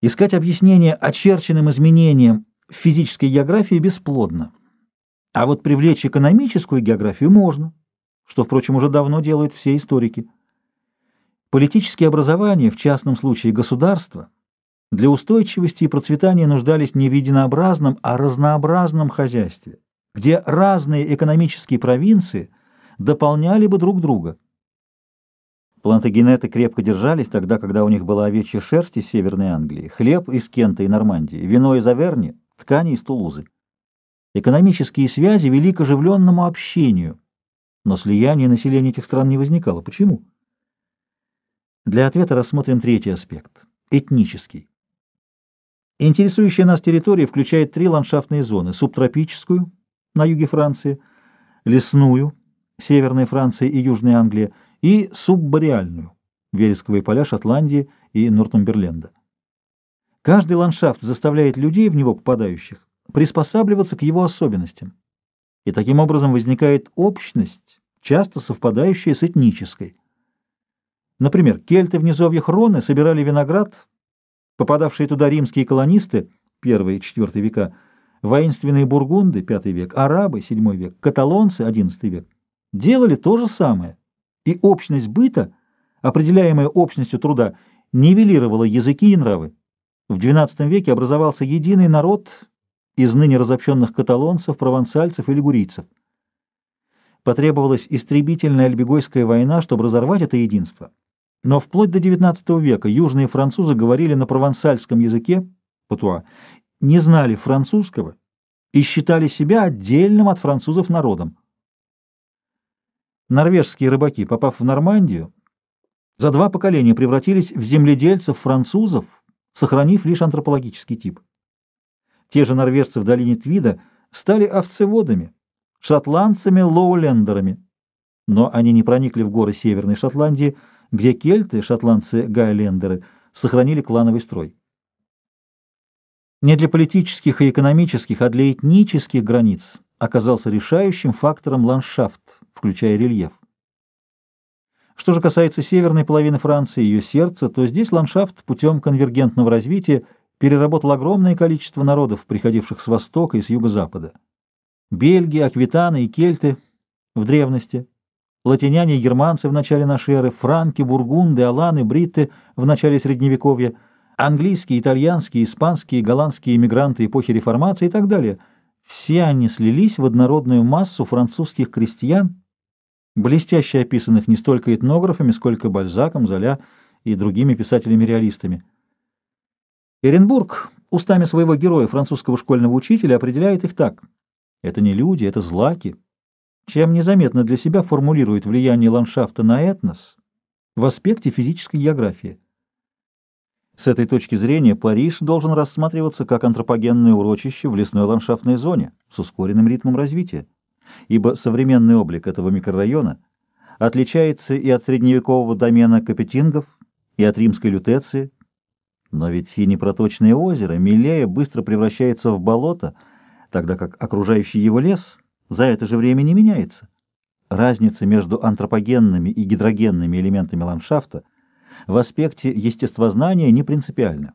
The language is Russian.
Искать объяснение очерченным изменениям в физической географии бесплодно. А вот привлечь экономическую географию можно, что, впрочем, уже давно делают все историки. Политические образования, в частном случае государства, для устойчивости и процветания нуждались не в единообразном, а разнообразном хозяйстве, где разные экономические провинции дополняли бы друг друга. Плантагенеты крепко держались тогда, когда у них была овечья шерсть из Северной Англии, хлеб из Кента и Нормандии, вино из Аверни, ткани из Тулузы. Экономические связи вели к оживленному общению, но слияние населения этих стран не возникало. Почему? Для ответа рассмотрим третий аспект – этнический. Интересующая нас территория включает три ландшафтные зоны – субтропическую на юге Франции, лесную – Северная Франция и Южная Англия – и суббореальную – вересковые поля Шотландии и Нортумберленда. Каждый ландшафт заставляет людей, в него попадающих, приспосабливаться к его особенностям. И таким образом возникает общность, часто совпадающая с этнической. Например, кельты в низовьях Роны собирали виноград, попадавшие туда римские колонисты, первые и IV века, воинственные бургунды, V век, арабы, VII век, каталонцы, XI век, делали то же самое и общность быта, определяемая общностью труда, нивелировала языки и нравы. В XII веке образовался единый народ из ныне разобщенных каталонцев, провансальцев и лигурийцев. Потребовалась истребительная альбегойская война, чтобы разорвать это единство. Но вплоть до XIX века южные французы говорили на провансальском языке, патуа, не знали французского и считали себя отдельным от французов народом. Норвежские рыбаки, попав в Нормандию, за два поколения превратились в земледельцев-французов, сохранив лишь антропологический тип. Те же норвежцы в долине Твида стали овцеводами, шотландцами-лоулендерами, но они не проникли в горы Северной Шотландии, где кельты, шотландцы-гайлендеры, сохранили клановый строй. Не для политических и экономических, а для этнических границ оказался решающим фактором ландшафт, включая рельеф. Что же касается северной половины Франции и ее сердца, то здесь ландшафт путем конвергентного развития переработал огромное количество народов, приходивших с востока и с юго-запада. Бельги, аквитаны и кельты в древности, латиняне и германцы в начале нашей эры, франки, бургунды, аланы, бритты в начале Средневековья, английские, итальянские, испанские, голландские иммигранты эпохи Реформации и так далее. Все они слились в однородную массу французских крестьян, блестяще описанных не столько этнографами, сколько Бальзаком, Золя и другими писателями-реалистами. Эренбург устами своего героя, французского школьного учителя, определяет их так. Это не люди, это злаки. Чем незаметно для себя формулирует влияние ландшафта на этнос в аспекте физической географии. С этой точки зрения Париж должен рассматриваться как антропогенное урочище в лесной ландшафтной зоне с ускоренным ритмом развития ибо современный облик этого микрорайона отличается и от средневекового домена капетингов, и от римской лютеции. Но ведь синепроточное озеро Милея быстро превращается в болото, тогда как окружающий его лес за это же время не меняется. Разница между антропогенными и гидрогенными элементами ландшафта в аспекте естествознания не принципиальна.